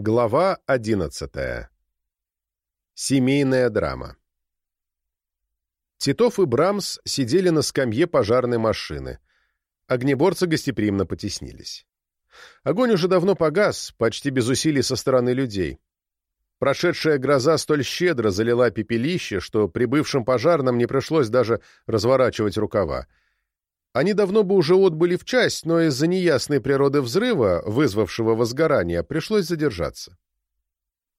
Глава одиннадцатая. Семейная драма. Титов и Брамс сидели на скамье пожарной машины. Огнеборцы гостеприимно потеснились. Огонь уже давно погас, почти без усилий со стороны людей. Прошедшая гроза столь щедро залила пепелище, что прибывшим пожарным не пришлось даже разворачивать рукава. Они давно бы уже отбыли в часть, но из-за неясной природы взрыва, вызвавшего возгорание, пришлось задержаться.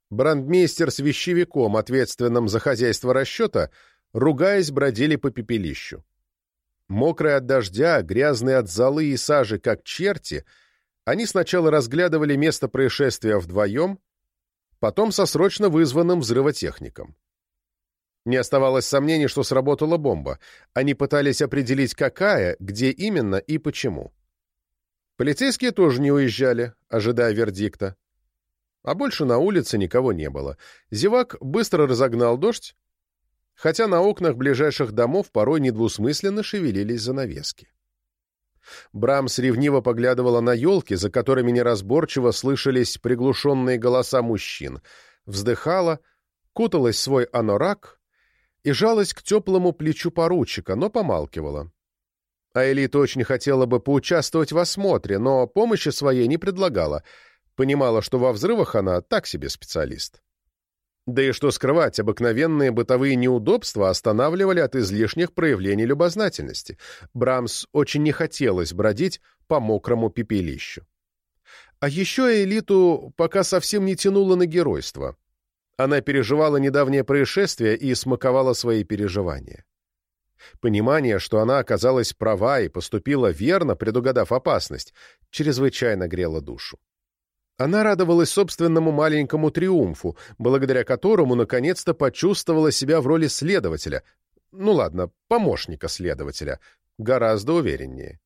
Брандмейстер с вещевиком, ответственным за хозяйство расчета, ругаясь, бродили по пепелищу. Мокрые от дождя, грязные от золы и сажи, как черти, они сначала разглядывали место происшествия вдвоем, потом со срочно вызванным взрывотехником. Не оставалось сомнений, что сработала бомба. Они пытались определить, какая, где именно и почему. Полицейские тоже не уезжали, ожидая вердикта. А больше на улице никого не было. Зевак быстро разогнал дождь, хотя на окнах ближайших домов порой недвусмысленно шевелились занавески. Брамс ревниво поглядывала на елки, за которыми неразборчиво слышались приглушенные голоса мужчин, вздыхала, куталась в свой анорак и жалась к теплому плечу поручика, но помалкивала. А Элита очень хотела бы поучаствовать в осмотре, но помощи своей не предлагала, понимала, что во взрывах она так себе специалист. Да и что скрывать, обыкновенные бытовые неудобства останавливали от излишних проявлений любознательности. Брамс очень не хотелось бродить по мокрому пепелищу. А еще Элиту пока совсем не тянуло на геройство. Она переживала недавнее происшествие и смаковала свои переживания. Понимание, что она оказалась права и поступила верно, предугадав опасность, чрезвычайно грело душу. Она радовалась собственному маленькому триумфу, благодаря которому наконец-то почувствовала себя в роли следователя, ну ладно, помощника следователя, гораздо увереннее.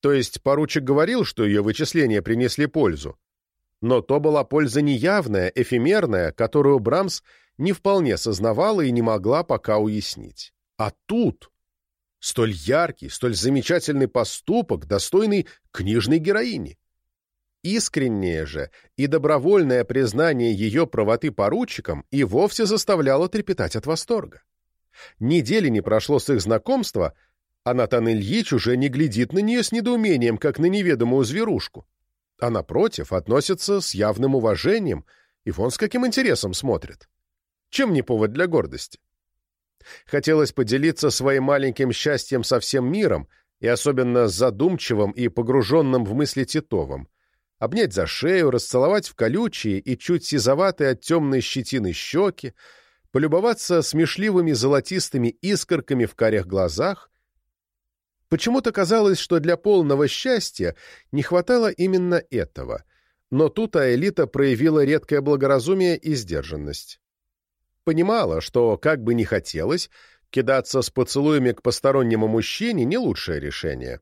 То есть поручик говорил, что ее вычисления принесли пользу, но то была польза неявная, эфемерная, которую Брамс не вполне сознавала и не могла пока уяснить. А тут столь яркий, столь замечательный поступок, достойный книжной героини. Искреннее же и добровольное признание ее правоты поручикам и вовсе заставляло трепетать от восторга. Недели не прошло с их знакомства, а Натан Ильич уже не глядит на нее с недоумением, как на неведомую зверушку а, напротив, относится с явным уважением и вон с каким интересом смотрит. Чем не повод для гордости? Хотелось поделиться своим маленьким счастьем со всем миром, и особенно с задумчивым и погруженным в мысли Титовым, обнять за шею, расцеловать в колючие и чуть сизоватые от темной щетины щеки, полюбоваться смешливыми золотистыми искорками в карих глазах Почему-то казалось, что для полного счастья не хватало именно этого, но тут Аэлита проявила редкое благоразумие и сдержанность. Понимала, что, как бы ни хотелось, кидаться с поцелуями к постороннему мужчине — не лучшее решение.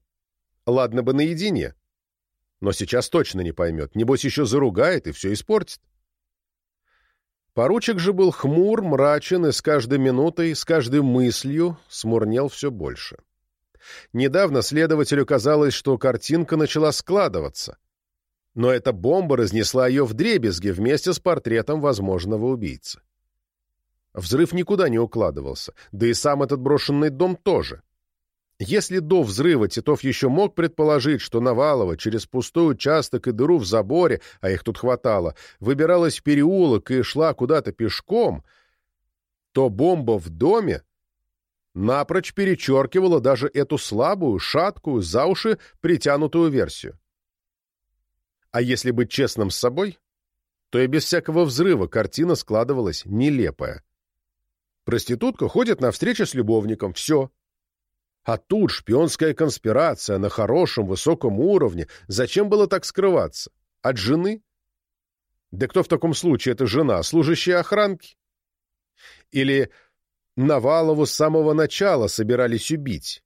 Ладно бы наедине. Но сейчас точно не поймет, небось еще заругает и все испортит. Поручик же был хмур, мрачен и с каждой минутой, с каждой мыслью смурнел все больше. Недавно следователю казалось, что картинка начала складываться. Но эта бомба разнесла ее в дребезги вместе с портретом возможного убийцы. Взрыв никуда не укладывался, да и сам этот брошенный дом тоже. Если до взрыва Титов еще мог предположить, что Навалова через пустой участок и дыру в заборе, а их тут хватало, выбиралась в переулок и шла куда-то пешком, то бомба в доме напрочь перечеркивала даже эту слабую, шаткую, за уши притянутую версию. А если быть честным с собой, то и без всякого взрыва картина складывалась нелепая. Проститутка ходит на встречу с любовником, все. А тут шпионская конспирация на хорошем, высоком уровне. Зачем было так скрываться? От жены? Да кто в таком случае это жена, служащая охранки? Или Навалову с самого начала собирались убить.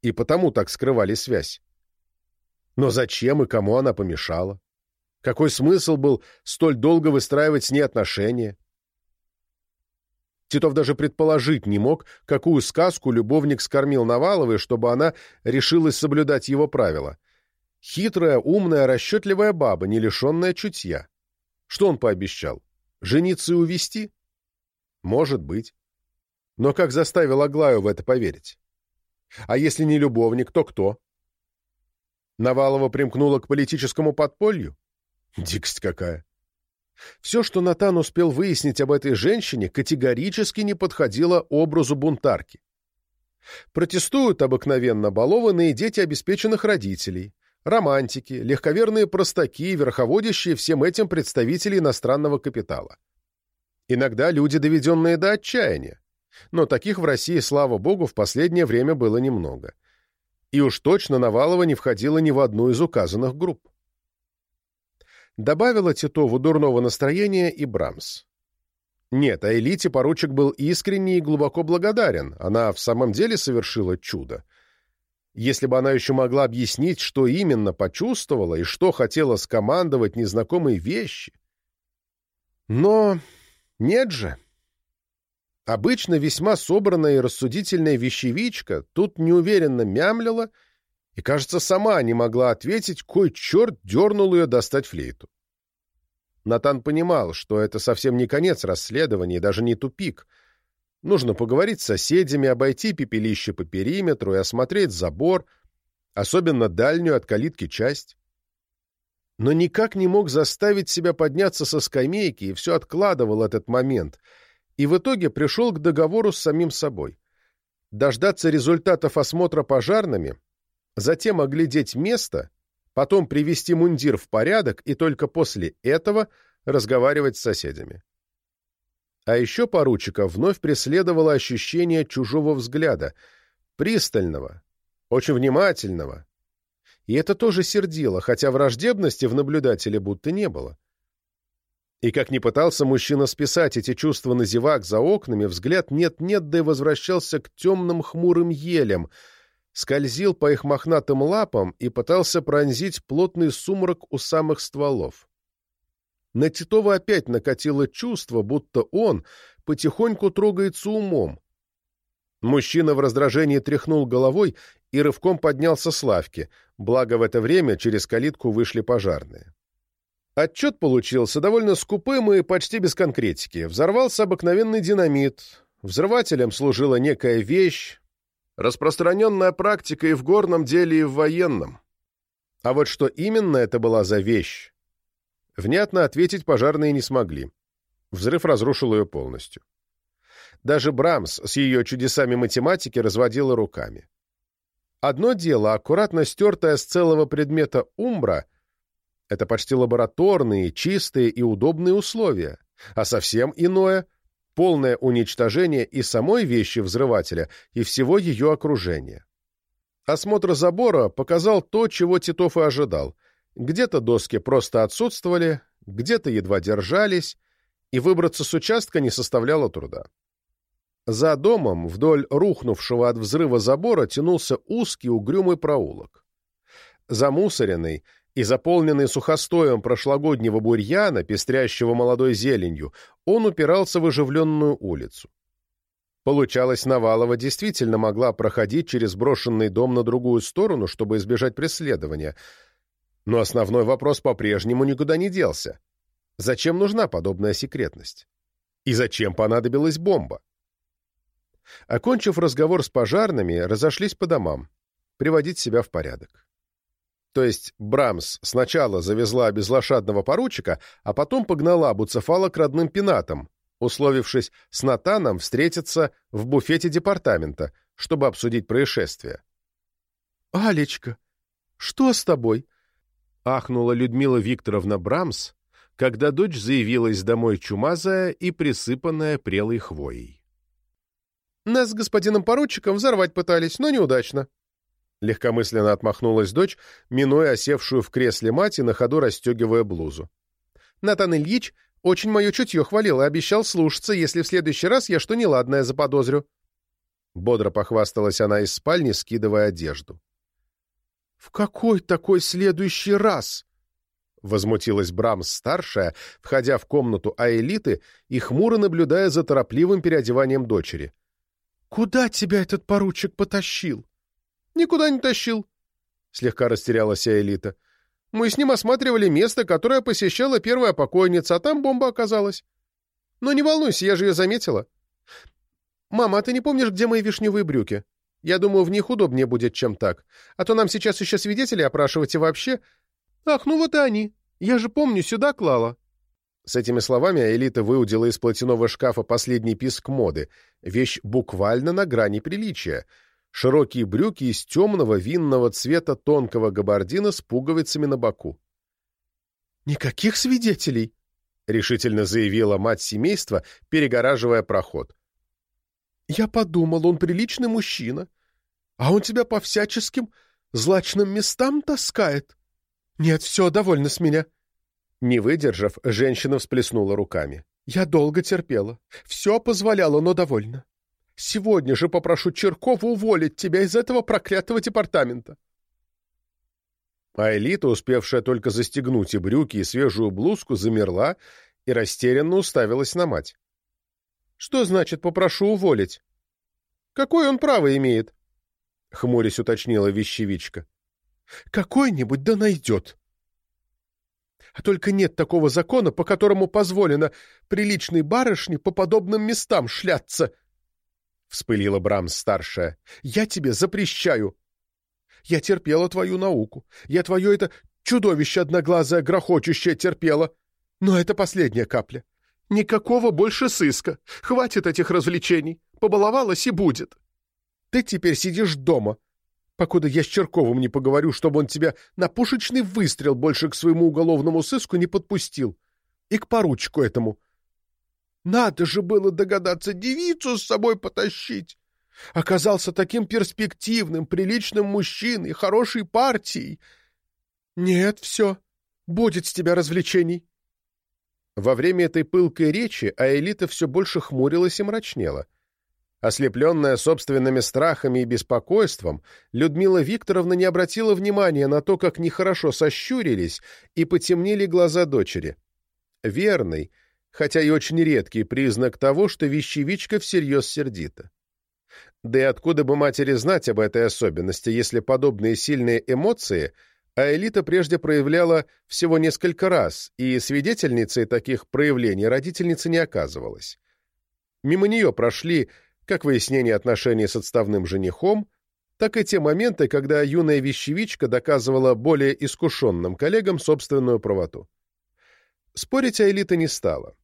И потому так скрывали связь. Но зачем и кому она помешала? Какой смысл был столь долго выстраивать с ней отношения? Титов даже предположить не мог, какую сказку любовник скормил Наваловой, чтобы она решилась соблюдать его правила. Хитрая, умная, расчетливая баба, не лишенная чутья. Что он пообещал? Жениться и увести? Может быть. Но как заставил Аглаю в это поверить? А если не любовник, то кто? Навалова примкнула к политическому подполью? Дикость какая! Все, что Натан успел выяснить об этой женщине, категорически не подходило образу бунтарки. Протестуют обыкновенно балованные дети обеспеченных родителей, романтики, легковерные простаки, верховодящие всем этим представители иностранного капитала. Иногда люди, доведенные до отчаяния. Но таких в России, слава богу, в последнее время было немного. И уж точно Навалова не входила ни в одну из указанных групп. Добавила Титову дурного настроения и Брамс. Нет, а элите поручик был искренне и глубоко благодарен. Она в самом деле совершила чудо. Если бы она еще могла объяснить, что именно почувствовала и что хотела скомандовать незнакомые вещи. Но нет же. Обычно весьма собранная и рассудительная вещевичка тут неуверенно мямлила и, кажется, сама не могла ответить, кой черт дернул ее достать флейту. Натан понимал, что это совсем не конец расследования и даже не тупик. Нужно поговорить с соседями, обойти пепелище по периметру и осмотреть забор, особенно дальнюю от калитки часть. Но никак не мог заставить себя подняться со скамейки и все откладывал этот момент — и в итоге пришел к договору с самим собой. Дождаться результатов осмотра пожарными, затем оглядеть место, потом привести мундир в порядок и только после этого разговаривать с соседями. А еще поручика вновь преследовало ощущение чужого взгляда, пристального, очень внимательного. И это тоже сердило, хотя враждебности в наблюдателе будто не было. И как ни пытался мужчина списать эти чувства на зевак за окнами, взгляд нет-нет, да и возвращался к темным хмурым елям, скользил по их мохнатым лапам и пытался пронзить плотный сумрак у самых стволов. На Титова опять накатило чувство, будто он потихоньку трогается умом. Мужчина в раздражении тряхнул головой и рывком поднялся с лавки, благо в это время через калитку вышли пожарные. Отчет получился довольно скупым и почти без конкретики. Взорвался обыкновенный динамит. Взрывателем служила некая вещь, распространенная практика и в горном деле, и в военном. А вот что именно это была за вещь, внятно ответить пожарные не смогли. Взрыв разрушил ее полностью. Даже Брамс с ее чудесами математики разводила руками. Одно дело, аккуратно стертая с целого предмета умбра — это почти лабораторные, чистые и удобные условия. А совсем иное — полное уничтожение и самой вещи взрывателя, и всего ее окружения. Осмотр забора показал то, чего Титов и ожидал. Где-то доски просто отсутствовали, где-то едва держались, и выбраться с участка не составляло труда. За домом, вдоль рухнувшего от взрыва забора, тянулся узкий угрюмый проулок. Замусоренный, и заполненный сухостоем прошлогоднего бурьяна, пестрящего молодой зеленью, он упирался в оживленную улицу. Получалось, Навалова действительно могла проходить через брошенный дом на другую сторону, чтобы избежать преследования. Но основной вопрос по-прежнему никуда не делся. Зачем нужна подобная секретность? И зачем понадобилась бомба? Окончив разговор с пожарными, разошлись по домам, приводить себя в порядок. То есть Брамс сначала завезла безлошадного поручика, а потом погнала Буцефала к родным пенатам, условившись с Натаном встретиться в буфете департамента, чтобы обсудить происшествие. «Алечка, что с тобой?» — ахнула Людмила Викторовна Брамс, когда дочь заявилась домой чумазая и присыпанная прелой хвоей. «Нас с господином поручиком взорвать пытались, но неудачно», Легкомысленно отмахнулась дочь, минуя осевшую в кресле мать и на ходу расстегивая блузу. «Натан Ильич очень мое чутье хвалил и обещал слушаться, если в следующий раз я что неладное заподозрю». Бодро похвасталась она из спальни, скидывая одежду. «В какой такой следующий раз?» Возмутилась Брамс-старшая, входя в комнату Аэлиты и хмуро наблюдая за торопливым переодеванием дочери. «Куда тебя этот поручик потащил?» Никуда не тащил. Слегка растерялась Элита. Мы с ним осматривали место, которое посещала первая покойница, а там бомба оказалась. Но не волнуйся, я же ее заметила. Мама, а ты не помнишь, где мои вишневые брюки? Я думаю, в них удобнее будет, чем так. А то нам сейчас еще свидетелей опрашивать и вообще... Ах, ну вот и они. Я же помню, сюда клала. С этими словами Аэлита выудила из платяного шкафа последний писк моды, вещь буквально на грани приличия. Широкие брюки из темного винного цвета тонкого габардина с пуговицами на боку. «Никаких свидетелей!» — решительно заявила мать семейства, перегораживая проход. «Я подумал, он приличный мужчина, а он тебя по всяческим злачным местам таскает. Нет, все, довольно с меня». Не выдержав, женщина всплеснула руками. «Я долго терпела. Все позволяла, но довольна. Сегодня же попрошу Черкова уволить тебя из этого проклятого департамента». А Элита, успевшая только застегнуть и брюки, и свежую блузку, замерла и растерянно уставилась на мать. «Что значит «попрошу уволить»? Какое он право имеет?» — хмурясь уточнила вещевичка. «Какой-нибудь да найдет», а только нет такого закона, по которому позволено приличной барышне по подобным местам шляться. Вспылила Брамс-старшая. Я тебе запрещаю. Я терпела твою науку. Я твое это чудовище одноглазое, грохочущее терпела. Но это последняя капля. Никакого больше сыска. Хватит этих развлечений. Побаловалась и будет. Ты теперь сидишь дома, покуда я с Черковым не поговорю, чтобы он тебя на пушечный выстрел больше к своему уголовному сыску не подпустил. И к поручику этому. Надо же было догадаться девицу с собой потащить. Оказался таким перспективным, приличным мужчиной, хорошей партией. Нет, все, будет с тебя развлечений. Во время этой пылкой речи Аэлита все больше хмурилась и мрачнела. Ослепленная собственными страхами и беспокойством, Людмила Викторовна не обратила внимания на то, как нехорошо сощурились и потемнели глаза дочери. Верный, хотя и очень редкий признак того, что вещевичка всерьез сердита. Да и откуда бы матери знать об этой особенности, если подобные сильные эмоции Аэлита прежде проявляла всего несколько раз, и свидетельницей таких проявлений родительница не оказывалась. Мимо нее прошли как выяснение отношений с отставным женихом, так и те моменты, когда юная вещевичка доказывала более искушенным коллегам собственную правоту. Спорить Аэлита не стала.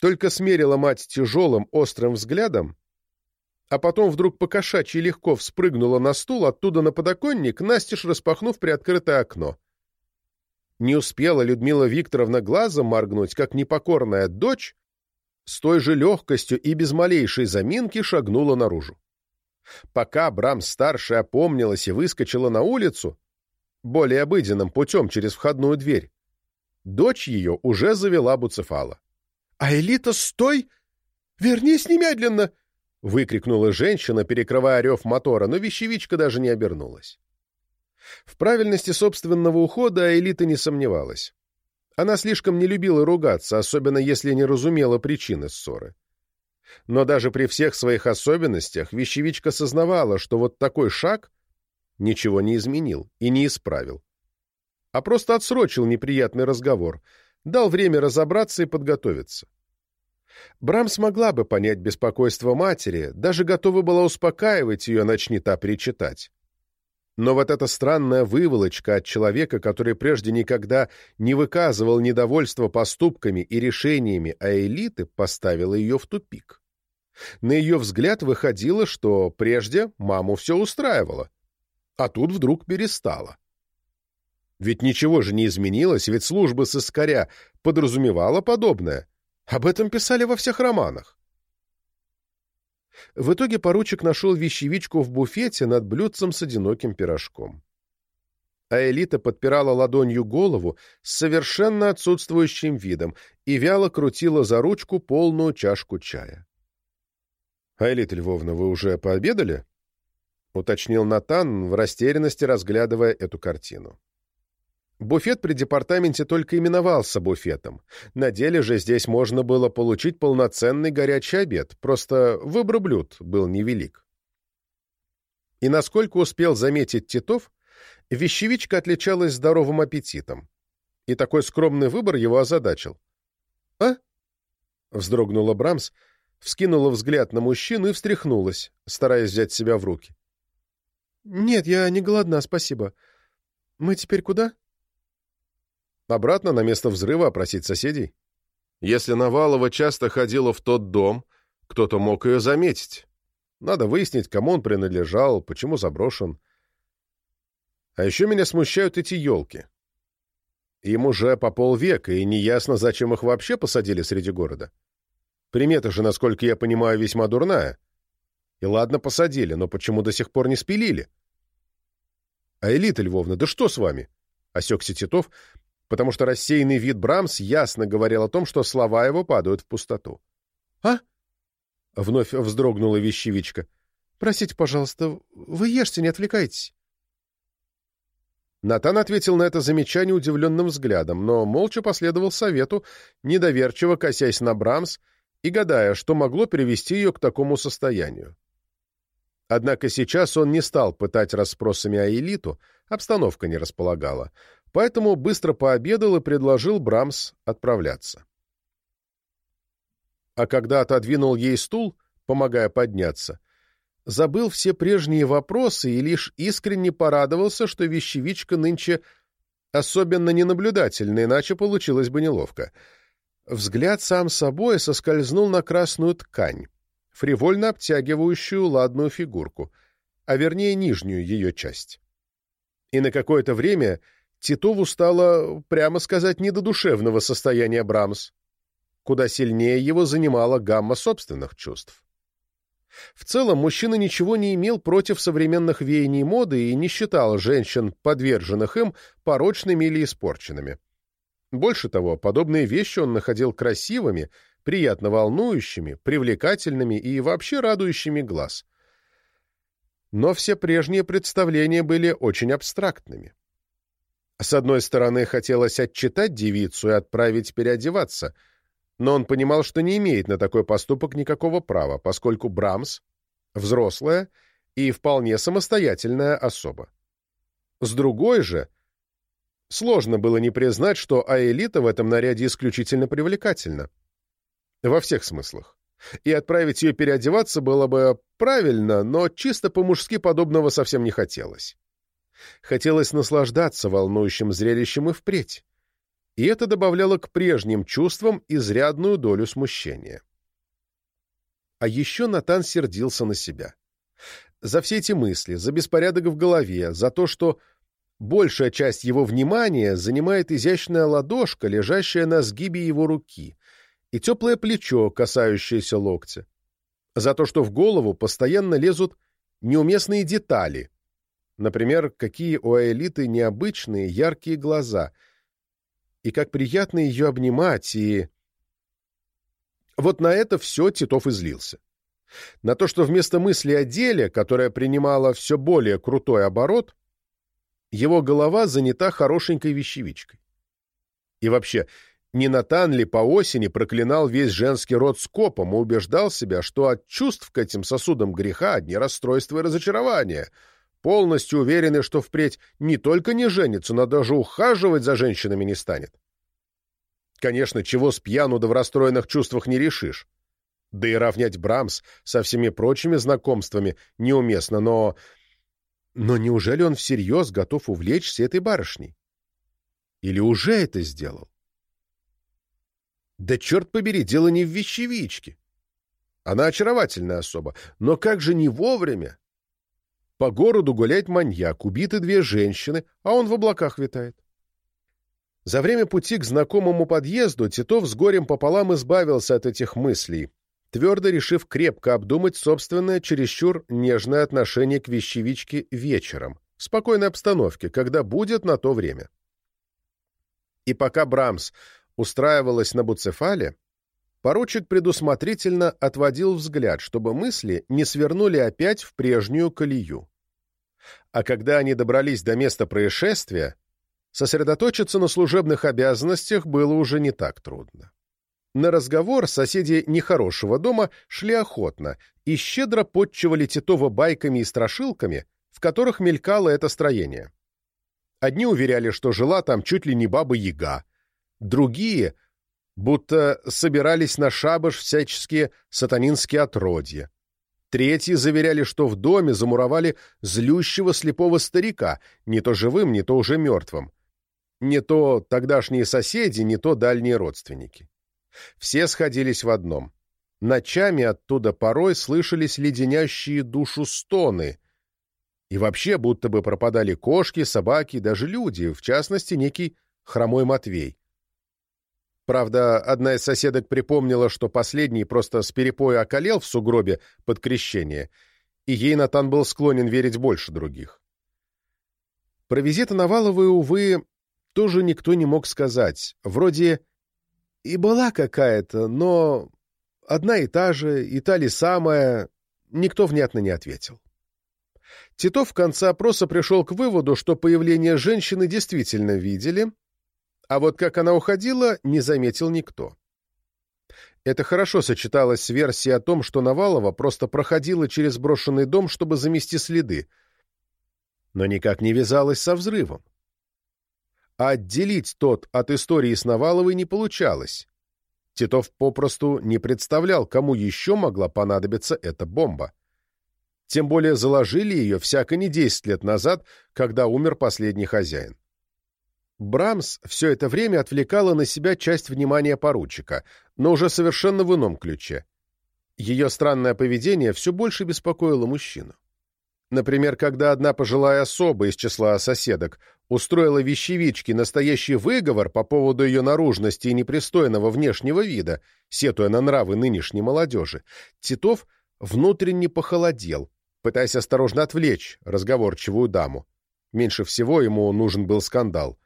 Только смерила мать тяжелым, острым взглядом, а потом вдруг покошачьи легко вспрыгнула на стул, оттуда на подоконник, настежь распахнув приоткрытое окно. Не успела Людмила Викторовна глазом моргнуть, как непокорная дочь с той же легкостью и без малейшей заминки шагнула наружу. Пока Брам-старшая опомнилась и выскочила на улицу, более обыденным путем через входную дверь, дочь ее уже завела Буцефала. — А Элита, стой! Вернись немедленно! — выкрикнула женщина, перекрывая рев мотора, но вещевичка даже не обернулась. В правильности собственного ухода Элита не сомневалась. Она слишком не любила ругаться, особенно если не разумела причины ссоры. Но даже при всех своих особенностях вещевичка сознавала, что вот такой шаг ничего не изменил и не исправил. А просто отсрочил неприятный разговор, дал время разобраться и подготовиться. Брам смогла бы понять беспокойство матери, даже готова была успокаивать ее, начни та причитать. Но вот эта странная выволочка от человека, который прежде никогда не выказывал недовольства поступками и решениями а элиты, поставила ее в тупик. На ее взгляд выходило, что прежде маму все устраивало, а тут вдруг перестало. Ведь ничего же не изменилось, ведь служба сыскаря подразумевала подобное. Об этом писали во всех романах. В итоге поручик нашел вещевичку в буфете над блюдцем с одиноким пирожком. А Элита подпирала ладонью голову с совершенно отсутствующим видом и вяло крутила за ручку полную чашку чая. — А Элита Львовна, вы уже пообедали? — уточнил Натан, в растерянности разглядывая эту картину. Буфет при департаменте только именовался буфетом. На деле же здесь можно было получить полноценный горячий обед, просто выбор блюд был невелик. И насколько успел заметить Титов, Вещевичка отличалась здоровым аппетитом, и такой скромный выбор его озадачил. «А?» — вздрогнула Брамс, вскинула взгляд на мужчину и встряхнулась, стараясь взять себя в руки. «Нет, я не голодна, спасибо. Мы теперь куда?» «Обратно на место взрыва опросить соседей. Если Навалова часто ходила в тот дом, кто-то мог ее заметить. Надо выяснить, кому он принадлежал, почему заброшен. А еще меня смущают эти елки. Им уже по полвека, и неясно, зачем их вообще посадили среди города. Примета же, насколько я понимаю, весьма дурная. И ладно, посадили, но почему до сих пор не спилили? А Элита Львовна, да что с вами? Осекся Титов, потому что рассеянный вид Брамс ясно говорил о том, что слова его падают в пустоту. «А?» — вновь вздрогнула вещевичка. «Простите, пожалуйста, вы ешьте, не отвлекайтесь». Натан ответил на это замечание удивленным взглядом, но молча последовал совету, недоверчиво косясь на Брамс и гадая, что могло привести ее к такому состоянию. Однако сейчас он не стал пытать расспросами о элиту, обстановка не располагала, поэтому быстро пообедал и предложил Брамс отправляться. А когда отодвинул ей стул, помогая подняться, забыл все прежние вопросы и лишь искренне порадовался, что вещевичка нынче особенно ненаблюдательна, иначе получилось бы неловко. Взгляд сам собой соскользнул на красную ткань, фривольно обтягивающую ладную фигурку, а вернее нижнюю ее часть. И на какое-то время Титову стало, прямо сказать, не до душевного состояния Брамс. Куда сильнее его занимала гамма собственных чувств. В целом, мужчина ничего не имел против современных веяний моды и не считал женщин, подверженных им, порочными или испорченными. Больше того, подобные вещи он находил красивыми, приятно волнующими, привлекательными и вообще радующими глаз. Но все прежние представления были очень абстрактными. С одной стороны, хотелось отчитать девицу и отправить переодеваться — но он понимал, что не имеет на такой поступок никакого права, поскольку Брамс — взрослая и вполне самостоятельная особа. С другой же, сложно было не признать, что Аэлита в этом наряде исключительно привлекательна. Во всех смыслах. И отправить ее переодеваться было бы правильно, но чисто по-мужски подобного совсем не хотелось. Хотелось наслаждаться волнующим зрелищем и впредь и это добавляло к прежним чувствам изрядную долю смущения. А еще Натан сердился на себя. За все эти мысли, за беспорядок в голове, за то, что большая часть его внимания занимает изящная ладошка, лежащая на сгибе его руки, и теплое плечо, касающееся локтя. За то, что в голову постоянно лезут неуместные детали, например, какие у Аэлиты необычные яркие глаза — и как приятно ее обнимать, и... Вот на это все Титов излился. На то, что вместо мысли о деле, которая принимала все более крутой оборот, его голова занята хорошенькой вещевичкой. И вообще, не Натан ли по осени проклинал весь женский род скопом и убеждал себя, что от чувств к этим сосудам греха одни расстройства и разочарования — полностью уверены, что впредь не только не женится, но даже ухаживать за женщинами не станет. Конечно, чего с пьяну да в расстроенных чувствах не решишь. Да и равнять Брамс со всеми прочими знакомствами неуместно, но... Но неужели он всерьез готов увлечься этой барышней? Или уже это сделал? Да черт побери, дело не в вещевичке. Она очаровательная особа, но как же не вовремя? По городу гулять маньяк, убиты две женщины, а он в облаках витает. За время пути к знакомому подъезду Титов с горем пополам избавился от этих мыслей, твердо решив крепко обдумать собственное чересчур нежное отношение к вещевичке вечером, в спокойной обстановке, когда будет на то время. И пока Брамс устраивалась на Буцефале, поручик предусмотрительно отводил взгляд, чтобы мысли не свернули опять в прежнюю колею. А когда они добрались до места происшествия, сосредоточиться на служебных обязанностях было уже не так трудно. На разговор соседи нехорошего дома шли охотно и щедро подчивали Титова байками и страшилками, в которых мелькало это строение. Одни уверяли, что жила там чуть ли не баба-яга, другие — будто собирались на шабаш всяческие сатанинские отродья. Третьи заверяли, что в доме замуровали злющего слепого старика, не то живым, не то уже мертвым. Не то тогдашние соседи, не то дальние родственники. Все сходились в одном. Ночами оттуда порой слышались леденящие душу стоны. И вообще будто бы пропадали кошки, собаки, даже люди, в частности, некий хромой Матвей. Правда, одна из соседок припомнила, что последний просто с перепоя околел в сугробе под крещение, и ей Натан был склонен верить больше других. Про визиты Наваловой, увы, тоже никто не мог сказать. Вроде и была какая-то, но одна и та же, и та ли самая, никто внятно не ответил. Титов в конце опроса пришел к выводу, что появление женщины действительно видели — а вот как она уходила, не заметил никто. Это хорошо сочеталось с версией о том, что Навалова просто проходила через брошенный дом, чтобы замести следы, но никак не вязалось со взрывом. А отделить тот от истории с Наваловой не получалось. Титов попросту не представлял, кому еще могла понадобиться эта бомба. Тем более заложили ее всяко не десять лет назад, когда умер последний хозяин. Брамс все это время отвлекала на себя часть внимания поручика, но уже совершенно в ином ключе. Ее странное поведение все больше беспокоило мужчину. Например, когда одна пожилая особа из числа соседок устроила вещевичке настоящий выговор по поводу ее наружности и непристойного внешнего вида, сетуя на нравы нынешней молодежи, Титов внутренне похолодел, пытаясь осторожно отвлечь разговорчивую даму. Меньше всего ему нужен был скандал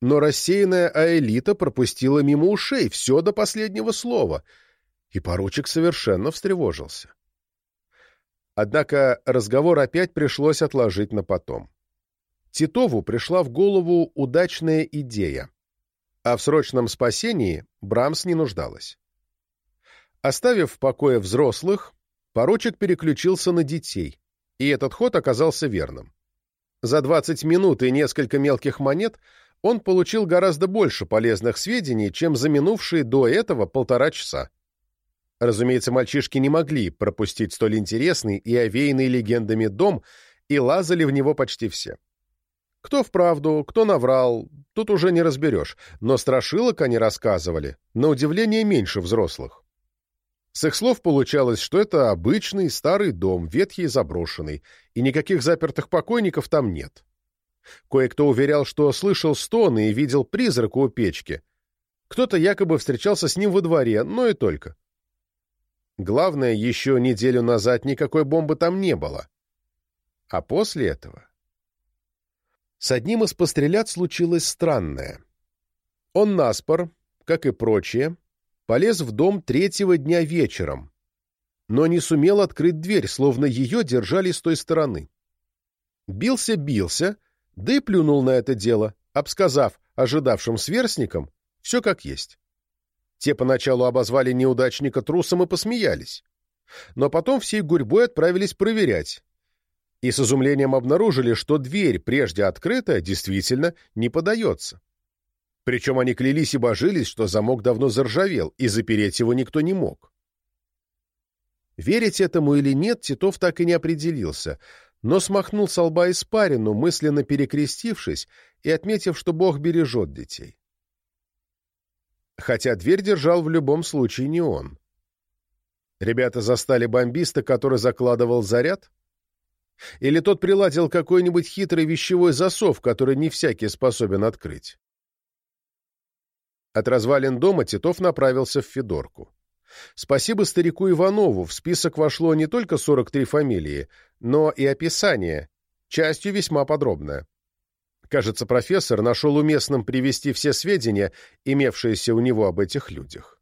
но рассеянная Аэлита пропустила мимо ушей все до последнего слова, и поручик совершенно встревожился. Однако разговор опять пришлось отложить на потом. Титову пришла в голову удачная идея, а в срочном спасении Брамс не нуждалась. Оставив в покое взрослых, поручик переключился на детей, и этот ход оказался верным. За 20 минут и несколько мелких монет – он получил гораздо больше полезных сведений, чем за минувшие до этого полтора часа. Разумеется, мальчишки не могли пропустить столь интересный и овеянный легендами дом, и лазали в него почти все. Кто вправду, кто наврал, тут уже не разберешь, но страшилок они рассказывали, на удивление меньше взрослых. С их слов получалось, что это обычный старый дом, ветхий и заброшенный, и никаких запертых покойников там нет. Кое-кто уверял, что слышал стоны и видел призрака у печки. Кто-то якобы встречался с ним во дворе, но и только. Главное, еще неделю назад никакой бомбы там не было. А после этого... С одним из пострелят случилось странное. Он наспор, как и прочие, полез в дом третьего дня вечером, но не сумел открыть дверь, словно ее держали с той стороны. Бился-бился, да и плюнул на это дело, обсказав ожидавшим сверстникам все как есть. Те поначалу обозвали неудачника трусом и посмеялись. Но потом всей гурьбой отправились проверять. И с изумлением обнаружили, что дверь, прежде открытая, действительно не подается. Причем они клялись и божились, что замок давно заржавел, и запереть его никто не мог. Верить этому или нет, Титов так и не определился — но смахнул с лба испарину, мысленно перекрестившись и отметив, что Бог бережет детей. Хотя дверь держал в любом случае не он. Ребята застали бомбиста, который закладывал заряд? Или тот приладил какой-нибудь хитрый вещевой засов, который не всякий способен открыть? От развалин дома Титов направился в Федорку. Спасибо старику Иванову, в список вошло не только 43 фамилии, но и описание, частью весьма подробное. Кажется, профессор нашел уместным привести все сведения, имевшиеся у него об этих людях.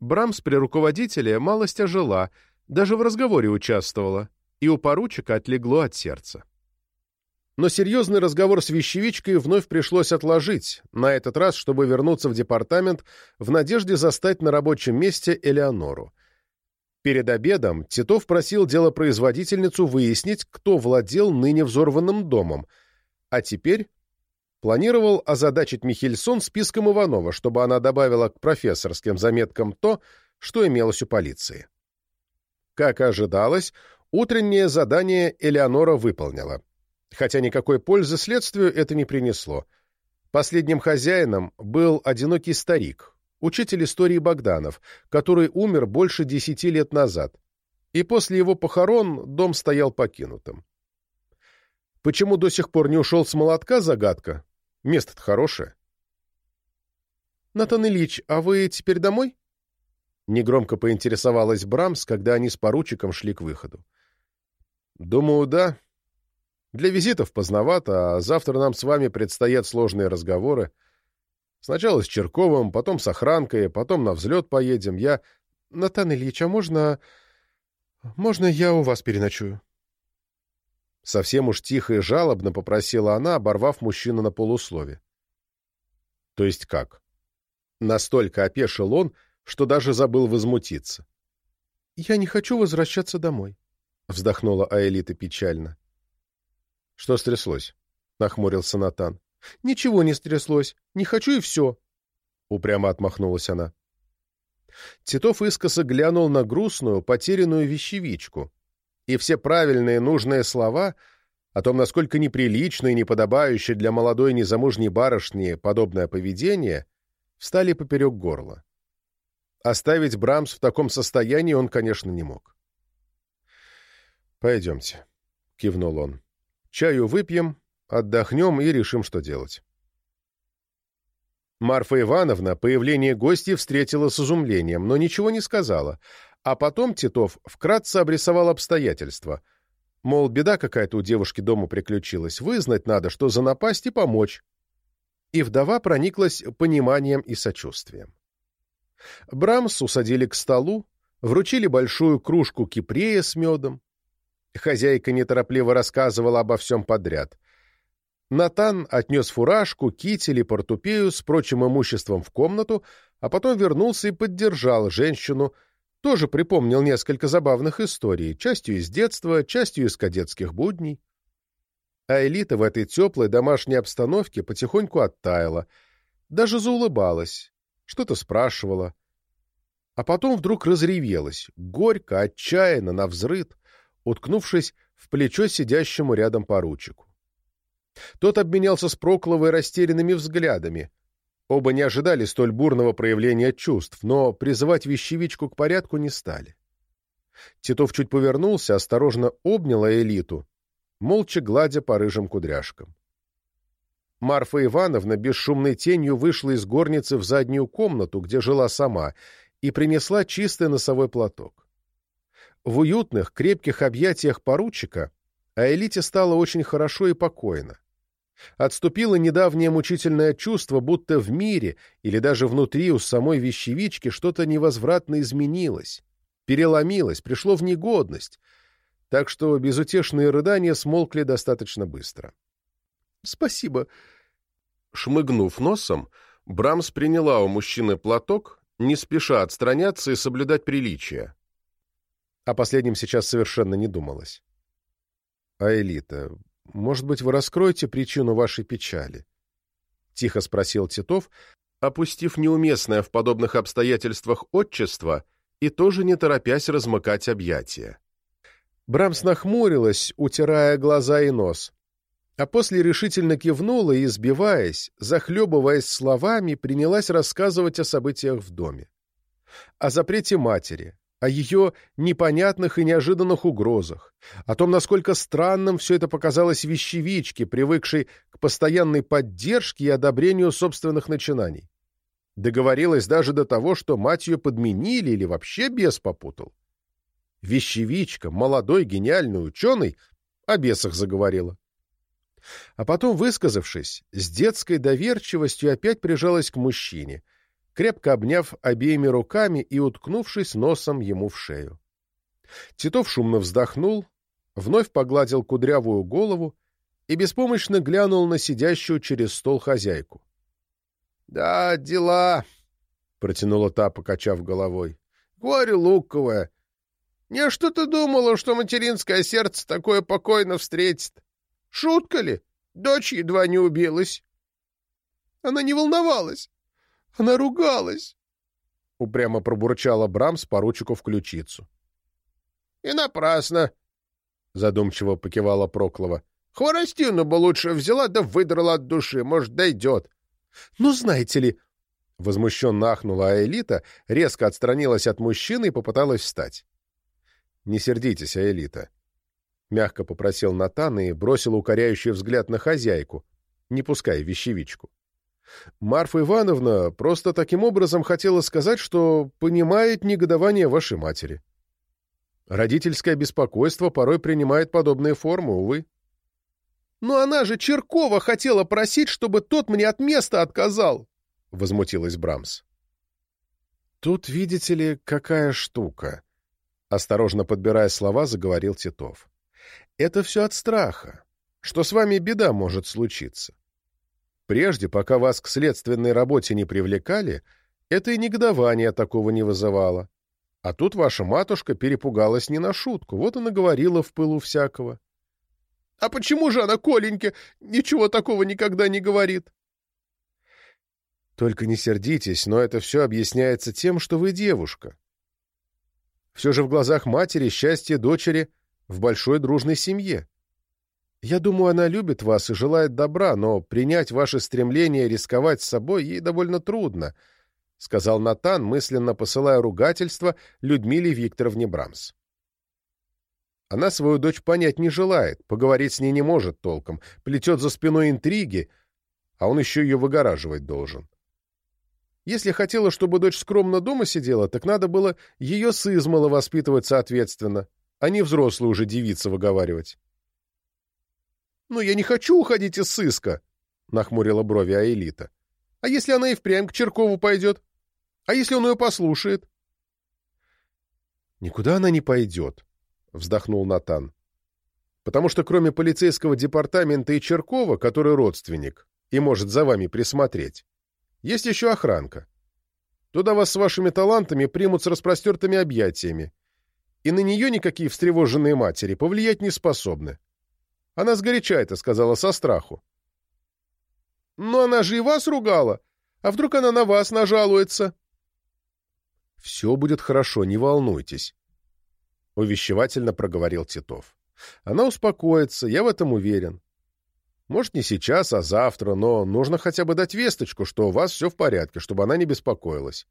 Брамс при руководителе малость ожила, даже в разговоре участвовала, и у поручика отлегло от сердца. Но серьезный разговор с вещевичкой вновь пришлось отложить, на этот раз, чтобы вернуться в департамент в надежде застать на рабочем месте Элеонору. Перед обедом Титов просил делопроизводительницу выяснить, кто владел ныне взорванным домом, А теперь планировал озадачить Михельсон списком Иванова, чтобы она добавила к профессорским заметкам то, что имелось у полиции. Как и ожидалось, утреннее задание Элеонора выполнила, хотя никакой пользы следствию это не принесло. Последним хозяином был одинокий старик, учитель истории Богданов, который умер больше десяти лет назад, и после его похорон дом стоял покинутым. Почему до сих пор не ушел с молотка, загадка. Место-то хорошее. «Натан Ильич, а вы теперь домой?» Негромко поинтересовалась Брамс, когда они с поручиком шли к выходу. «Думаю, да. Для визитов поздновато, а завтра нам с вами предстоят сложные разговоры. Сначала с Черковым, потом с охранкой, потом на взлет поедем. Я... Натан Ильич, а можно... Можно я у вас переночую?» Совсем уж тихо и жалобно попросила она, оборвав мужчину на полуслове. «То есть как?» Настолько опешил он, что даже забыл возмутиться. «Я не хочу возвращаться домой», — вздохнула Аэлита печально. «Что стряслось?» — нахмурился Натан. «Ничего не стряслось. Не хочу и все», — упрямо отмахнулась она. Титов искоса глянул на грустную, потерянную вещевичку, и все правильные нужные слова о том, насколько неприлично и неподобающе для молодой незамужней барышни подобное поведение, встали поперек горла. Оставить Брамс в таком состоянии он, конечно, не мог. «Пойдемте», — кивнул он. «Чаю выпьем, отдохнем и решим, что делать». Марфа Ивановна появление гостей встретила с изумлением, но ничего не сказала, а потом Титов вкратце обрисовал обстоятельства. Мол, беда какая-то у девушки дома приключилась, вызнать надо, что за напасть и помочь. И вдова прониклась пониманием и сочувствием. Брамс усадили к столу, вручили большую кружку кипрея с медом. Хозяйка неторопливо рассказывала обо всем подряд. Натан отнес фуражку, китель и портупею с прочим имуществом в комнату, а потом вернулся и поддержал женщину, тоже припомнил несколько забавных историй, частью из детства, частью из кадетских будней. А элита в этой теплой домашней обстановке потихоньку оттаяла, даже заулыбалась, что-то спрашивала. А потом вдруг разревелась, горько, отчаянно, навзрыд, уткнувшись в плечо сидящему рядом поручику. Тот обменялся с Прокловой растерянными взглядами — Оба не ожидали столь бурного проявления чувств, но призывать вещевичку к порядку не стали. Титов чуть повернулся, осторожно обнял элиту, молча гладя по рыжим кудряшкам. Марфа Ивановна бесшумной тенью вышла из горницы в заднюю комнату, где жила сама, и принесла чистый носовой платок. В уютных, крепких объятиях поручика а элите стало очень хорошо и покойно. Отступило недавнее мучительное чувство, будто в мире или даже внутри у самой вещевички что-то невозвратно изменилось, переломилось, пришло в негодность, так что безутешные рыдания смолкли достаточно быстро. «Спасибо». Шмыгнув носом, Брамс приняла у мужчины платок, не спеша отстраняться и соблюдать приличия. О последнем сейчас совершенно не думалось. «А может быть, вы раскроете причину вашей печали? — тихо спросил Титов, опустив неуместное в подобных обстоятельствах отчество и тоже не торопясь размыкать объятия. Брамс нахмурилась, утирая глаза и нос, а после решительно кивнула и, сбиваясь, захлебываясь словами, принялась рассказывать о событиях в доме. О запрете матери, о ее непонятных и неожиданных угрозах, о том, насколько странным все это показалось вещевичке, привыкшей к постоянной поддержке и одобрению собственных начинаний. Договорилась даже до того, что мать ее подменили или вообще бес попутал. Вещевичка, молодой гениальный ученый, о бесах заговорила. А потом, высказавшись, с детской доверчивостью опять прижалась к мужчине, крепко обняв обеими руками и уткнувшись носом ему в шею. Титов шумно вздохнул, вновь погладил кудрявую голову и беспомощно глянул на сидящую через стол хозяйку. — Да, дела, — протянула та, покачав головой. — Горе луковое. Не что ты думала, что материнское сердце такое покойно встретит? Шутка ли? Дочь едва не убилась. Она не волновалась. Она ругалась. Упрямо пробурчала Брамс поручику в ключицу. — И напрасно, — задумчиво покивала Проклова. — Хворостину бы лучше взяла да выдрала от души, может, дойдет. — Ну, знаете ли... — возмущенно ахнула Аэлита, резко отстранилась от мужчины и попыталась встать. — Не сердитесь, Аэлита. Мягко попросил Натан и бросил укоряющий взгляд на хозяйку, не пуская вещевичку. Марфа Ивановна просто таким образом хотела сказать, что понимает негодование вашей матери. Родительское беспокойство порой принимает подобные формы, увы. «Но она же Черкова хотела просить, чтобы тот мне от места отказал!» — возмутилась Брамс. «Тут, видите ли, какая штука?» — осторожно подбирая слова, заговорил Титов. «Это все от страха, что с вами беда может случиться. Прежде, пока вас к следственной работе не привлекали, это и негодование такого не вызывало. А тут ваша матушка перепугалась не на шутку, вот она говорила в пылу всякого. — А почему же она, Коленьке, ничего такого никогда не говорит? — Только не сердитесь, но это все объясняется тем, что вы девушка. Все же в глазах матери счастье дочери в большой дружной семье. Я думаю, она любит вас и желает добра, но принять ваше стремление рисковать с собой ей довольно трудно, — сказал Натан, мысленно посылая ругательство Людмиле Викторовне Брамс. Она свою дочь понять не желает, поговорить с ней не может толком, плетет за спиной интриги, а он еще ее выгораживать должен. Если хотела, чтобы дочь скромно дома сидела, так надо было ее с измала воспитывать соответственно, а не взрослую уже девица выговаривать. «Но я не хочу уходить из сыска», — нахмурила брови Аэлита. «А если она и впрямь к Черкову пойдет? А если он ее послушает?» «Никуда она не пойдет», — вздохнул Натан. «Потому что кроме полицейского департамента и Черкова, который родственник и может за вами присмотреть, есть еще охранка. Туда вас с вашими талантами примут с распростертыми объятиями, и на нее никакие встревоженные матери повлиять не способны. Она сгоряча это сказала со страху. «Но она же и вас ругала. А вдруг она на вас нажалуется?» «Все будет хорошо, не волнуйтесь», — увещевательно проговорил Титов. «Она успокоится, я в этом уверен. Может, не сейчас, а завтра, но нужно хотя бы дать весточку, что у вас все в порядке, чтобы она не беспокоилась».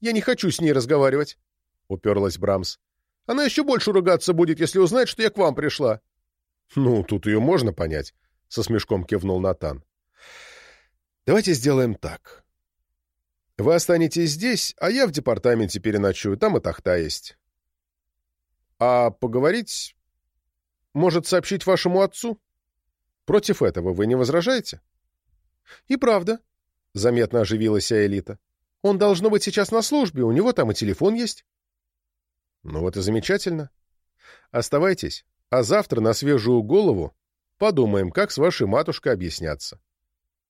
«Я не хочу с ней разговаривать», — уперлась Брамс. «Она еще больше ругаться будет, если узнает, что я к вам пришла». «Ну, тут ее можно понять», — со смешком кивнул Натан. «Давайте сделаем так. Вы останетесь здесь, а я в департаменте переночую, там и тахта есть. А поговорить... Может, сообщить вашему отцу? Против этого вы не возражаете?» «И правда», — заметно оживилась Аэлита. «Он должно быть сейчас на службе, у него там и телефон есть». «Ну вот и замечательно. Оставайтесь, а завтра на свежую голову подумаем, как с вашей матушкой объясняться.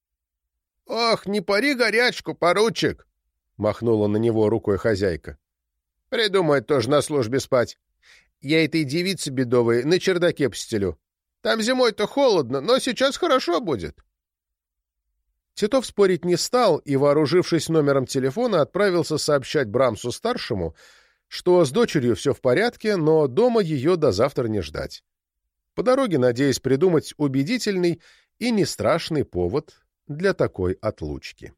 — Ох, не пари горячку, поручик! — махнула на него рукой хозяйка. — Придумает тоже на службе спать. Я этой девице бедовой на чердаке постелю. Там зимой-то холодно, но сейчас хорошо будет. Титов спорить не стал и, вооружившись номером телефона, отправился сообщать Брамсу-старшему, что с дочерью все в порядке, но дома ее до завтра не ждать. По дороге надеясь придумать убедительный и не страшный повод для такой отлучки.